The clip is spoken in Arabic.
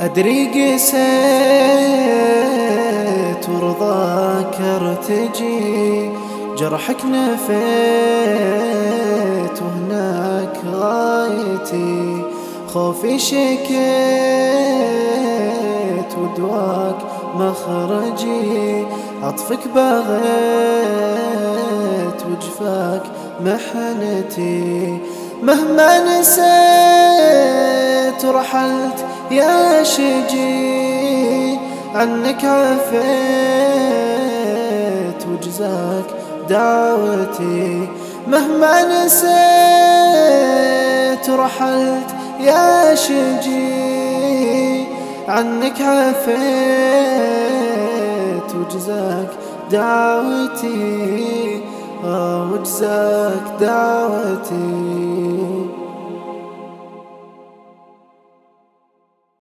أدري قسيت ورضاك ارتجي جرحك نفيت وهناك غايتي. خوفي شكيت ودواك مخرجي عطفك بغيت وجفاك محنتي. مهما نسيت ورحلت يا شجي عنك عفيت وجزاك دعوتي. مهما نسيت ورحلت يا شجي عنك عفيت وجزاك دعوتي. آه وجزاك دعوتي.